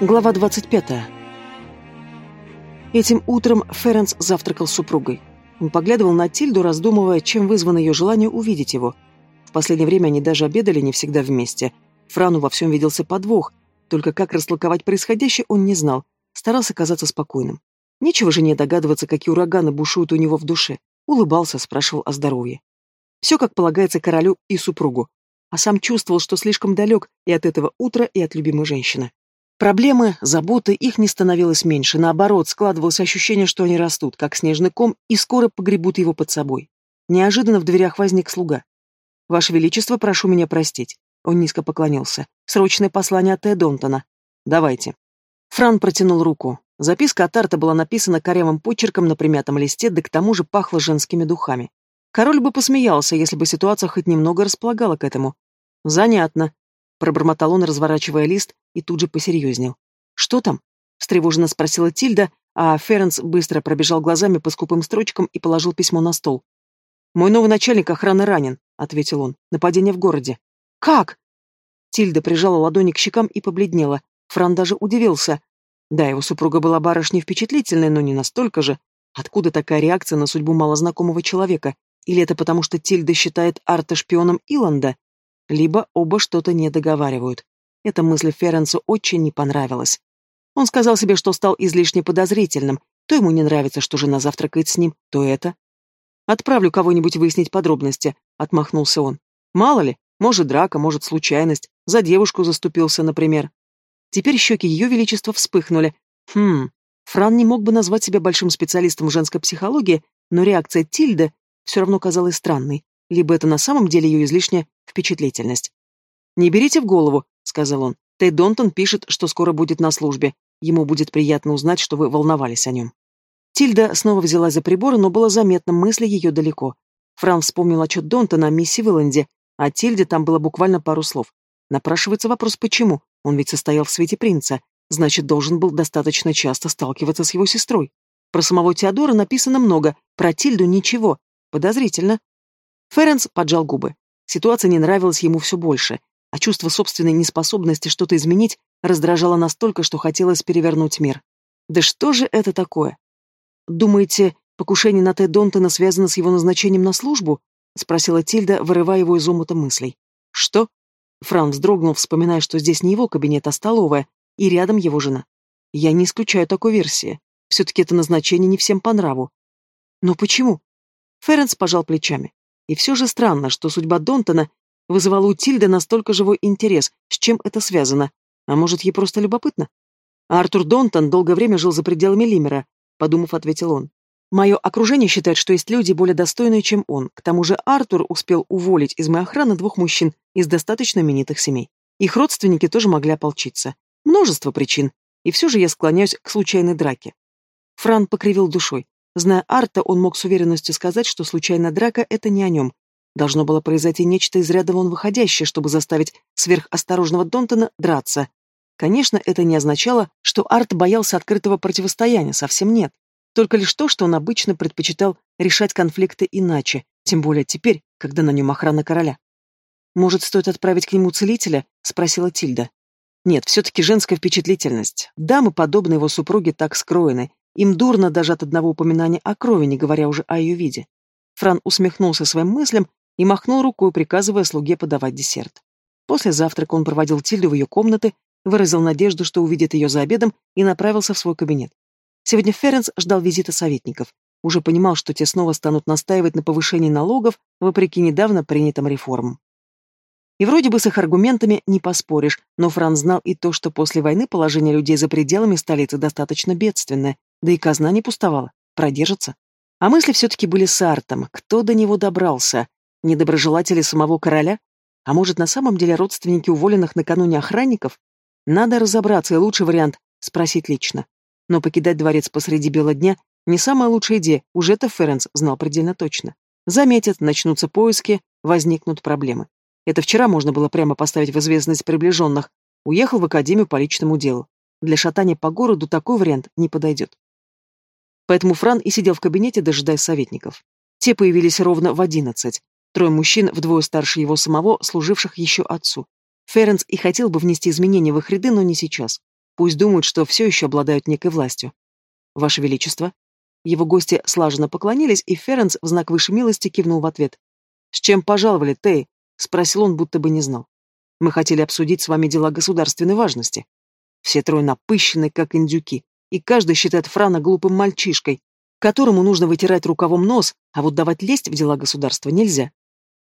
Глава 25. Этим утром Ференс завтракал с супругой. Он поглядывал на Тильду, раздумывая, чем вызвано ее желание увидеть его. В последнее время они даже обедали не всегда вместе. Франу во всем виделся подвох, только как растолковать происходящее он не знал, старался казаться спокойным. Нечего же не догадываться, какие ураганы бушуют у него в душе. Улыбался, спрашивал о здоровье. Все как полагается королю и супругу. А сам чувствовал, что слишком далек и от этого утра, и от любимой женщины. Проблемы, заботы, их не становилось меньше, наоборот, складывалось ощущение, что они растут, как снежный ком, и скоро погребут его под собой. Неожиданно в дверях возник слуга. «Ваше Величество, прошу меня простить». Он низко поклонился. «Срочное послание от Эдонтона. Давайте». Фран протянул руку. Записка от Арта была написана корявым почерком на примятом листе, да к тому же пахла женскими духами. Король бы посмеялся, если бы ситуация хоть немного располагала к этому. «Занятно», Пробормотал он, разворачивая лист, и тут же посерьезнел. «Что там?» — встревоженно спросила Тильда, а Ференс быстро пробежал глазами по скупым строчкам и положил письмо на стол. «Мой новый начальник охраны ранен», — ответил он. «Нападение в городе». «Как?» Тильда прижала ладони к щекам и побледнела. Фран даже удивился. Да, его супруга была барышней впечатлительной, но не настолько же. Откуда такая реакция на судьбу малознакомого человека? Или это потому, что Тильда считает Арта шпионом Иланда? Либо оба что-то не договаривают. Эта мысль Ференсу очень не понравилась. Он сказал себе, что стал излишне подозрительным, то ему не нравится, что жена завтракает с ним, то это. «Отправлю кого-нибудь выяснить подробности», — отмахнулся он. «Мало ли, может драка, может случайность, за девушку заступился, например». Теперь щеки ее величества вспыхнули. Хм, Фран не мог бы назвать себя большим специалистом женской психологии, но реакция Тильды все равно казалась странной либо это на самом деле ее излишняя впечатлительность. «Не берите в голову», — сказал он. «Тед Донтон пишет, что скоро будет на службе. Ему будет приятно узнать, что вы волновались о нем». Тильда снова взялась за приборы, но было заметно, мысли ее далеко. Фран вспомнил отчет Донтона о мисси Вилланде, а Тильде там было буквально пару слов. Напрашивается вопрос, почему? Он ведь состоял в свете принца. Значит, должен был достаточно часто сталкиваться с его сестрой. Про самого Теодора написано много, про Тильду ничего. Подозрительно. Ференс поджал губы. Ситуация не нравилась ему все больше, а чувство собственной неспособности что-то изменить раздражало настолько, что хотелось перевернуть мир. Да что же это такое? Думаете, покушение на Ted Донтона связано с его назначением на службу? спросила Тильда, вырывая его из омута мыслей. Что? Франц вздрогнул, вспоминая, что здесь не его кабинет, а столовая, и рядом его жена. Я не исключаю такой версии. Все-таки это назначение не всем по нраву. Но почему? Ференс пожал плечами. И все же странно, что судьба Донтона вызывала у Тильды настолько живой интерес, с чем это связано. А может, ей просто любопытно? Артур Донтон долгое время жил за пределами Лимера, подумав, ответил он. Мое окружение считает, что есть люди более достойные, чем он. К тому же Артур успел уволить из моей охраны двух мужчин из достаточно именитых семей. Их родственники тоже могли ополчиться. Множество причин. И все же я склоняюсь к случайной драке. Фран покривил душой. Зная Арта, он мог с уверенностью сказать, что случайная драка — это не о нем. Должно было произойти нечто из ряда вон выходящее, чтобы заставить сверхосторожного Донтона драться. Конечно, это не означало, что Арт боялся открытого противостояния, совсем нет. Только лишь то, что он обычно предпочитал решать конфликты иначе, тем более теперь, когда на нем охрана короля. «Может, стоит отправить к нему целителя?» — спросила Тильда. Нет, все-таки женская впечатлительность. Дамы, подобные его супруге, так скроены, им дурно даже от одного упоминания о крови, не говоря уже о ее виде. Фран усмехнулся своим мыслям и махнул рукой, приказывая слуге подавать десерт. После завтрака он проводил Тильду в ее комнаты, выразил надежду, что увидит ее за обедом, и направился в свой кабинет. Сегодня Ференс ждал визита советников. Уже понимал, что те снова станут настаивать на повышении налогов, вопреки недавно принятым реформам. И вроде бы с их аргументами не поспоришь, но Фран знал и то, что после войны положение людей за пределами столицы достаточно бедственное, да и казна не пустовала. Продержится. А мысли все-таки были с Артом. Кто до него добрался? Недоброжелатели самого короля? А может, на самом деле родственники уволенных накануне охранников? Надо разобраться, и лучший вариант — спросить лично. Но покидать дворец посреди бела дня — не самая лучшая идея, уже-то Ференс знал предельно точно. Заметят, начнутся поиски, возникнут проблемы. Это вчера можно было прямо поставить в известность приближенных. Уехал в академию по личному делу. Для шатания по городу такой вариант не подойдет. Поэтому Фран и сидел в кабинете, дожидаясь советников. Те появились ровно в одиннадцать. Трое мужчин, вдвое старше его самого, служивших еще отцу. Ференс и хотел бы внести изменения в их ряды, но не сейчас. Пусть думают, что все еще обладают некой властью. Ваше Величество. Его гости слаженно поклонились, и Ференс в знак высшей милости кивнул в ответ. «С чем пожаловали, Тей?» — спросил он, будто бы не знал. «Мы хотели обсудить с вами дела государственной важности». Все трое напыщены, как индюки, и каждый считает Франа глупым мальчишкой, которому нужно вытирать рукавом нос, а вот давать лесть в дела государства нельзя.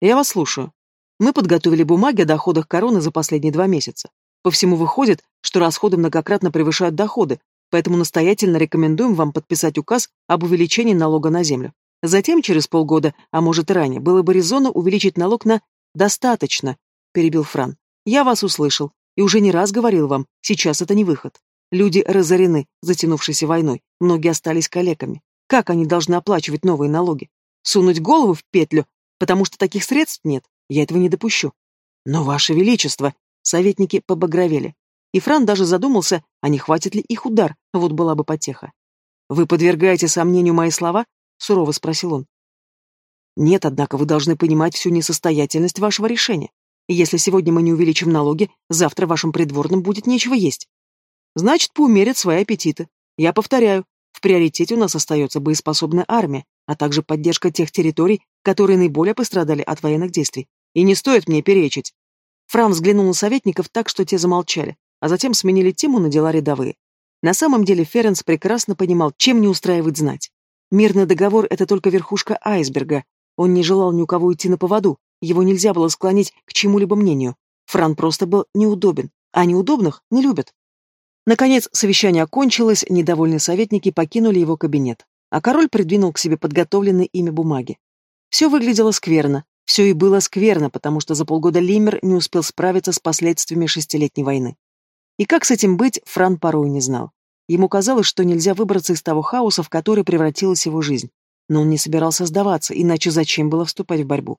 Я вас слушаю. Мы подготовили бумаги о доходах короны за последние два месяца. По всему выходит, что расходы многократно превышают доходы, поэтому настоятельно рекомендуем вам подписать указ об увеличении налога на землю. Затем, через полгода, а может и ранее, было бы резонно увеличить налог на «достаточно», — перебил Фран. «Я вас услышал, и уже не раз говорил вам, сейчас это не выход. Люди разорены, затянувшейся войной, многие остались калеками. Как они должны оплачивать новые налоги? Сунуть голову в петлю, потому что таких средств нет? Я этого не допущу. Но, Ваше Величество, советники побагровели. И Фран даже задумался, а не хватит ли их удар, вот была бы потеха. «Вы подвергаете сомнению мои слова?» — сурово спросил он. «Нет, однако вы должны понимать всю несостоятельность вашего решения. Если сегодня мы не увеличим налоги, завтра вашим придворным будет нечего есть. Значит, поумерят свои аппетиты. Я повторяю, в приоритете у нас остается боеспособная армия, а также поддержка тех территорий, которые наиболее пострадали от военных действий. И не стоит мне перечить. Фран взглянул на советников так, что те замолчали, а затем сменили тему на дела рядовые. На самом деле Ференс прекрасно понимал, чем не устраивать знать. Мирный договор — это только верхушка айсберга. Он не желал ни у кого идти на поводу, его нельзя было склонить к чему-либо мнению. Фран просто был неудобен, а неудобных не любят. Наконец, совещание окончилось, недовольные советники покинули его кабинет, а король придвинул к себе подготовленные ими бумаги. Все выглядело скверно, все и было скверно, потому что за полгода Лимер не успел справиться с последствиями шестилетней войны. И как с этим быть, Фран порой не знал. Ему казалось, что нельзя выбраться из того хаоса, в который превратилась его жизнь. Но он не собирался сдаваться, иначе зачем было вступать в борьбу?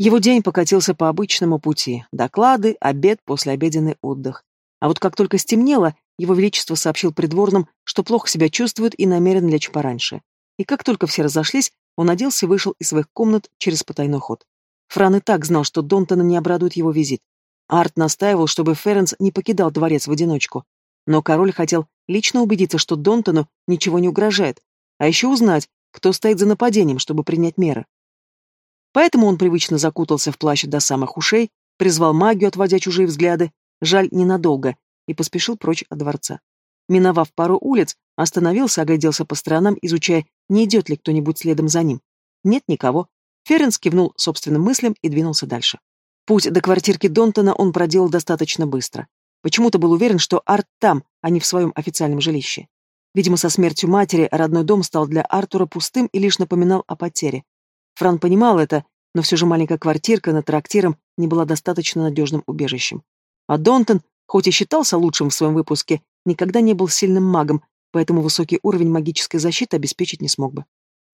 Его день покатился по обычному пути. Доклады, обед, послеобеденный отдых. А вот как только стемнело, его величество сообщил придворным, что плохо себя чувствует и намерен лечь пораньше. И как только все разошлись, он оделся и вышел из своих комнат через потайной ход. Фран и так знал, что Донтона не обрадует его визит. Арт настаивал, чтобы Ференс не покидал дворец в одиночку. Но король хотел лично убедиться, что Донтону ничего не угрожает, а еще узнать, кто стоит за нападением, чтобы принять меры. Поэтому он привычно закутался в плащ до самых ушей, призвал магию, отводя чужие взгляды, жаль, ненадолго, и поспешил прочь от дворца. Миновав пару улиц, остановился, огляделся по сторонам, изучая, не идет ли кто-нибудь следом за ним. Нет никого. Ференс кивнул собственным мыслям и двинулся дальше. Путь до квартирки Донтона он проделал достаточно быстро. Почему-то был уверен, что Арт там, а не в своем официальном жилище. Видимо, со смертью матери родной дом стал для Артура пустым и лишь напоминал о потере. Фран понимал это, но все же маленькая квартирка над трактиром не была достаточно надежным убежищем. А Донтон, хоть и считался лучшим в своем выпуске, никогда не был сильным магом, поэтому высокий уровень магической защиты обеспечить не смог бы.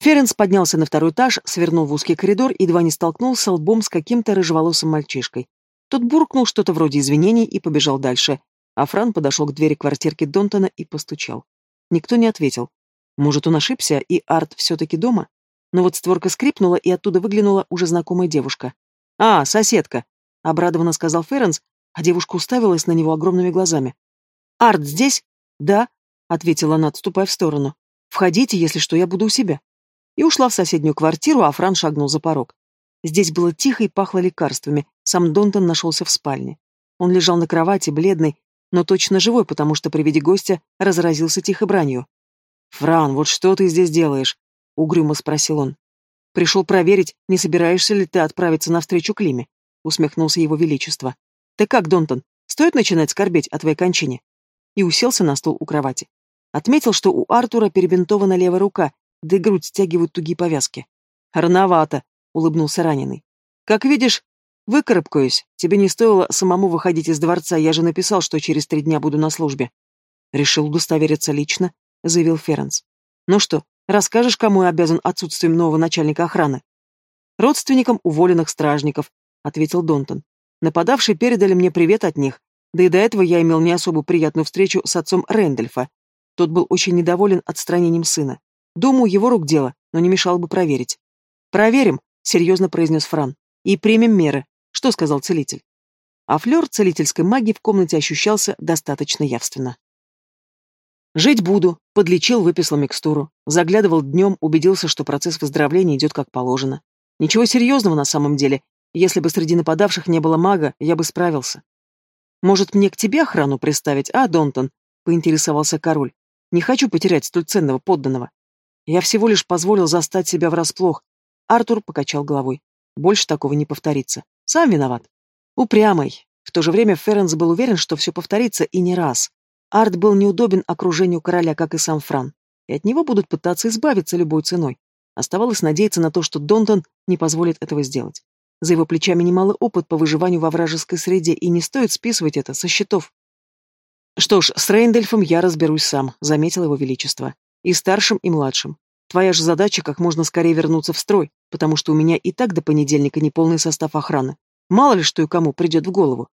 Ференс поднялся на второй этаж, свернул в узкий коридор и едва не столкнулся лбом с каким-то рыжеволосым мальчишкой. Тот буркнул что-то вроде извинений и побежал дальше, а Фран подошел к двери квартирки Донтона и постучал. Никто не ответил. Может, он ошибся, и Арт все-таки дома? Но вот створка скрипнула, и оттуда выглянула уже знакомая девушка. «А, соседка!» — обрадованно сказал Ференс, а девушка уставилась на него огромными глазами. «Арт здесь?» «Да», — ответила она, отступая в сторону. «Входите, если что, я буду у себя». И ушла в соседнюю квартиру, а Фран шагнул за порог. Здесь было тихо и пахло лекарствами, сам Донтон нашелся в спальне. Он лежал на кровати, бледный, но точно живой, потому что при виде гостя разразился тихой бранью. «Фран, вот что ты здесь делаешь?» — угрюмо спросил он. «Пришел проверить, не собираешься ли ты отправиться навстречу Климе?» — усмехнулся его величество. «Ты как, Донтон, стоит начинать скорбеть о твоей кончине?» И уселся на стул у кровати. Отметил, что у Артура перебинтована левая рука, да и грудь стягивают тугие повязки. «Рановато», — улыбнулся раненый. «Как видишь, выкарабкаюсь. Тебе не стоило самому выходить из дворца, я же написал, что через три дня буду на службе». «Решил удостовериться лично», — заявил Ференс. «Ну что, расскажешь, кому я обязан отсутствием нового начальника охраны?» «Родственникам уволенных стражников», — ответил Донтон. «Нападавшие передали мне привет от них, да и до этого я имел не особо приятную встречу с отцом Рэндольфа. Тот был очень недоволен отстранением сына. Думаю, его рук дело, но не мешало бы проверить. «Проверим», — серьезно произнес Фран. «И примем меры. Что сказал целитель?» а флер целительской магии в комнате ощущался достаточно явственно. Жить буду, подлечил, выписал микстуру. Заглядывал днем, убедился, что процесс выздоровления идет как положено. Ничего серьезного на самом деле. Если бы среди нападавших не было мага, я бы справился. Может, мне к тебе охрану приставить, а, Донтон? Поинтересовался король. Не хочу потерять столь ценного подданного. Я всего лишь позволил застать себя врасплох. Артур покачал головой. Больше такого не повторится. Сам виноват. Упрямый. В то же время Ференс был уверен, что все повторится и не раз. Арт был неудобен окружению короля, как и сам Фран, и от него будут пытаться избавиться любой ценой. Оставалось надеяться на то, что Донтон не позволит этого сделать. За его плечами немалый опыт по выживанию во вражеской среде, и не стоит списывать это со счетов. «Что ж, с Рейндельфом я разберусь сам», — заметил его величество. «И старшим, и младшим. Твоя же задача как можно скорее вернуться в строй, потому что у меня и так до понедельника неполный состав охраны. Мало ли что и кому придет в голову.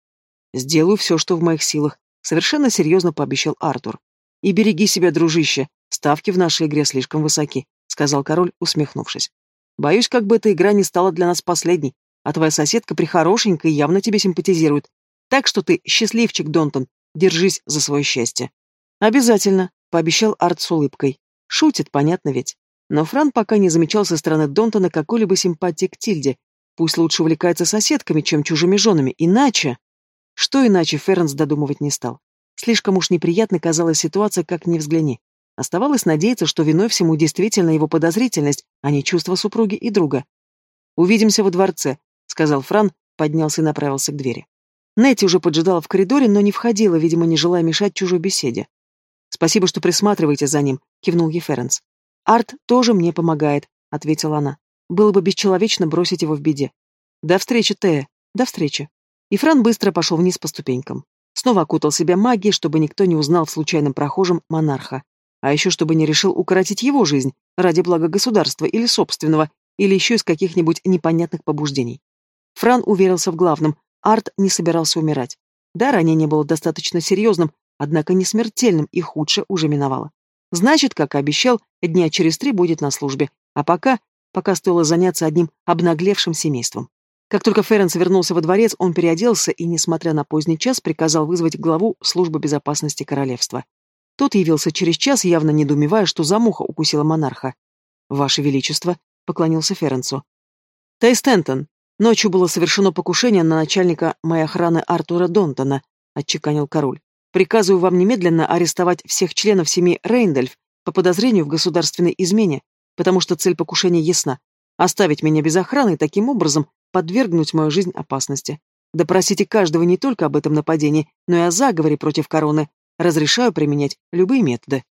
Сделаю все, что в моих силах, Совершенно серьезно пообещал Артур. «И береги себя, дружище, ставки в нашей игре слишком высоки», — сказал король, усмехнувшись. «Боюсь, как бы эта игра не стала для нас последней, а твоя соседка прихорошенькая и явно тебе симпатизирует. Так что ты счастливчик, Донтон, держись за свое счастье». «Обязательно», — пообещал Арт с улыбкой. Шутит, понятно ведь. Но Фран пока не замечал со стороны Донтона какой-либо симпатии к Тильде. Пусть лучше увлекается соседками, чем чужими женами, иначе... Что иначе Фернс додумывать не стал. Слишком уж неприятной казалась ситуация, как ни взгляни. Оставалось надеяться, что виной всему действительно его подозрительность, а не чувство супруги и друга. «Увидимся во дворце», — сказал Фран, поднялся и направился к двери. Нетти уже поджидала в коридоре, но не входила, видимо, не желая мешать чужой беседе. «Спасибо, что присматриваете за ним», — кивнул ей Ференс. «Арт тоже мне помогает», — ответила она. «Было бы бесчеловечно бросить его в беде». «До встречи, Тея. До встречи». И Фран быстро пошел вниз по ступенькам. Снова окутал себя магией, чтобы никто не узнал в случайном прохожем монарха. А еще чтобы не решил укоротить его жизнь ради блага государства или собственного, или еще из каких-нибудь непонятных побуждений. Фран уверился в главном, Арт не собирался умирать. Да, ранение было достаточно серьезным, однако не смертельным, и худшее уже миновало. Значит, как и обещал, дня через три будет на службе, а пока, пока стоило заняться одним обнаглевшим семейством. Как только Ференс вернулся во дворец, он переоделся и, несмотря на поздний час, приказал вызвать главу службы безопасности королевства. Тот явился через час, явно недоумевая, что за муха укусила монарха. «Ваше Величество», — поклонился Ференсу. «Тей Стентон, ночью было совершено покушение на начальника моей охраны Артура Донтона», — отчеканил король. «Приказываю вам немедленно арестовать всех членов семьи Рейндельф по подозрению в государственной измене, потому что цель покушения ясна — оставить меня без охраны и таким образом подвергнуть мою жизнь опасности. Допросите каждого не только об этом нападении, но и о заговоре против короны. Разрешаю применять любые методы.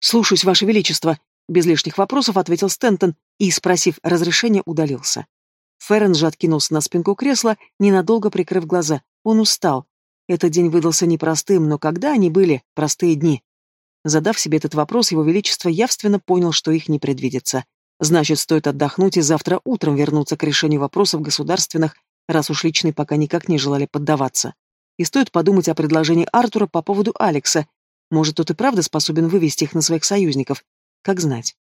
«Слушаюсь, Ваше Величество», — без лишних вопросов ответил Стентон и, спросив разрешения, удалился. Феррен же откинулся на спинку кресла, ненадолго прикрыв глаза. Он устал. Этот день выдался непростым, но когда они были, простые дни? Задав себе этот вопрос, его величество явственно понял, что их не предвидится. Значит, стоит отдохнуть и завтра утром вернуться к решению вопросов государственных, раз уж личные пока никак не желали поддаваться. И стоит подумать о предложении Артура по поводу Алекса. Может, тот и правда способен вывести их на своих союзников. Как знать.